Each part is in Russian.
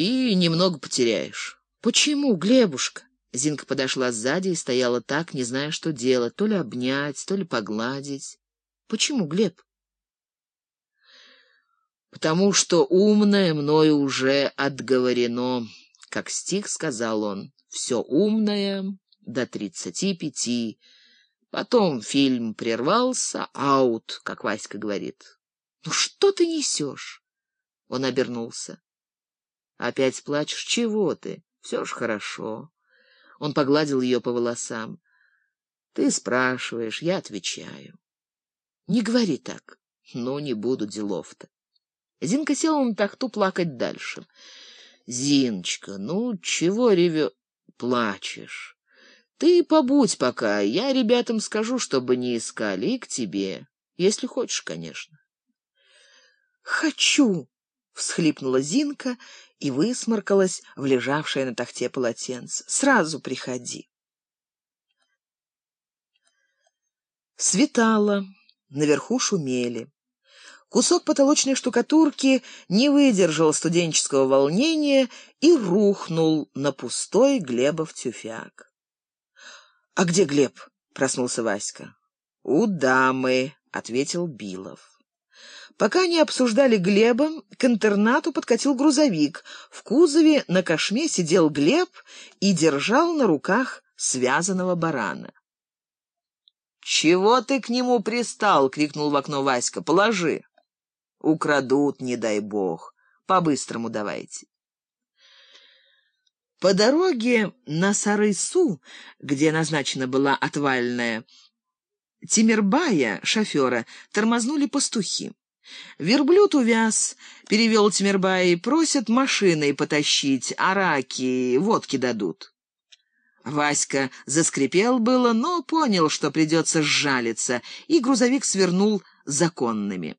и немного потеряешь. Почему, Глебушка? Зинка подошла сзади и стояла так, не зная, что делать, то ли обнять, то ли погладить. Почему, Глеб? Потому что умное мною уже отговорено, как стих сказал он. Все умное до тридцати пяти. Потом фильм прервался, аут, как Васька говорит. Ну что ты несешь? Он обернулся. Опять плачешь? Чего ты? Все ж хорошо. Он погладил ее по волосам. Ты спрашиваешь, я отвечаю. Не говори так. Ну, не буду делов-то. Зинка села на тахту плакать дальше. Зиночка, ну, чего ревё... плачешь? Ты побудь пока, я ребятам скажу, чтобы не искали, и к тебе, если хочешь, конечно. Хочу, всхлипнула Зинка и высморкалась в лежавшее на тахте полотенце. Сразу приходи. Светало, наверху шумели. Кусок потолочной штукатурки не выдержал студенческого волнения и рухнул на пустой Глебов тюфяк. «А где Глеб?» — проснулся Васька. «У дамы», — ответил Билов. Пока они обсуждали Глеба, к интернату подкатил грузовик. В кузове на кошме сидел Глеб и держал на руках связанного барана. «Чего ты к нему пристал?» — крикнул в окно Васька. «Положи». «Украдут, не дай бог. По-быстрому давайте». По дороге на Сарысу, где назначена была отвальная, Тимирбая, шофера, тормознули пастухи. Верблюд увяз, перевел Тимирбай, просят машиной потащить, араки, водки дадут. Васька заскрипел было, но понял, что придется сжалиться, и грузовик свернул законными.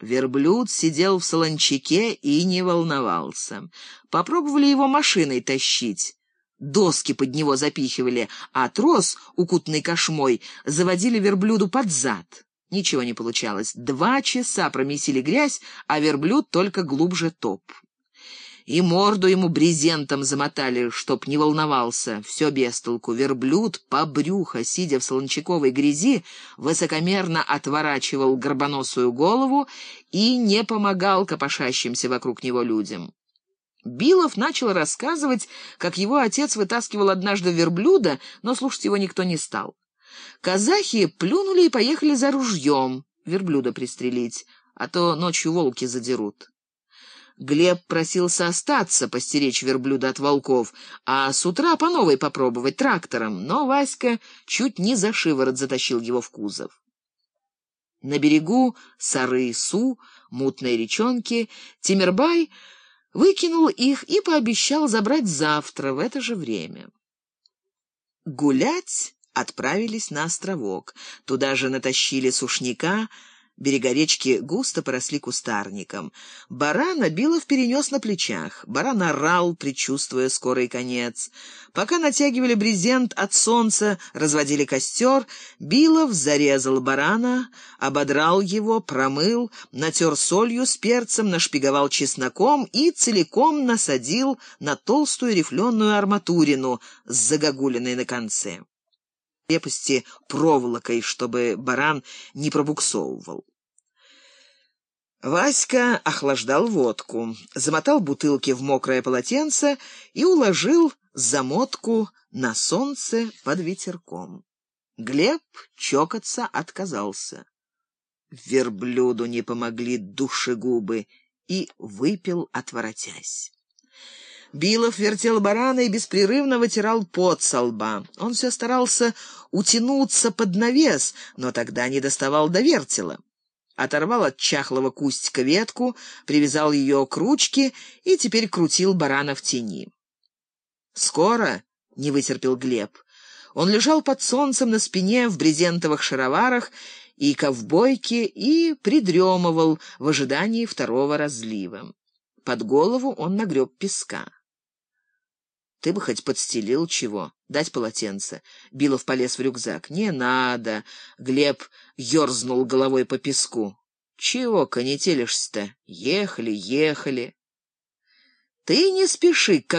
Верблюд сидел в солончаке и не волновался. Попробовали его машиной тащить. Доски под него запихивали, а трос, укутанный кошмой, заводили верблюду под зад. Ничего не получалось. Два часа промесили грязь, а верблюд только глубже топ и морду ему брезентом замотали, чтоб не волновался. Все без толку. Верблюд по брюхо, сидя в солончаковой грязи, высокомерно отворачивал горбоносую голову и не помогал копошащимся вокруг него людям. Билов начал рассказывать, как его отец вытаскивал однажды верблюда, но слушать его никто не стал. Казахи плюнули и поехали за ружьем верблюда пристрелить, а то ночью волки задерут. Глеб просился остаться, постеречь верблюда от волков, а с утра по новой попробовать трактором, но Васька чуть не за шиворот затащил его в кузов. На берегу Сары-Су, мутной речонки, Тимирбай выкинул их и пообещал забрать завтра в это же время. Гулять отправились на островок. Туда же натащили сушняка, Берега речки густо поросли кустарником. Барана Билов перенес на плечах. Баран орал, предчувствуя скорый конец. Пока натягивали брезент от солнца, разводили костер, Билов зарезал барана, ободрал его, промыл, натер солью с перцем, нашпиговал чесноком и целиком насадил на толстую рифленую арматурину с загогулиной на конце крепости проволокой, чтобы баран не пробуксовывал. Васька охлаждал водку, замотал бутылки в мокрое полотенце и уложил замотку на солнце под ветерком. Глеб чокаться отказался. Верблюду не помогли душегубы и выпил, отворотясь. Билов вертел барана и беспрерывно вытирал пот со лба. Он все старался утянуться под навес, но тогда не доставал до вертела. Оторвал от чахлого кустика ветку, привязал ее к ручке и теперь крутил барана в тени. «Скоро?» — не вытерпел Глеб. Он лежал под солнцем на спине в брезентовых шароварах и ковбойке и придремывал в ожидании второго разлива. Под голову он нагреб песка. Ты бы хоть подстелил чего, дать полотенце. Билов полез в рюкзак. Не надо. Глеб ерзнул головой по песку. Чего конетелишься-то? Ехали, ехали. Ты не спеши, как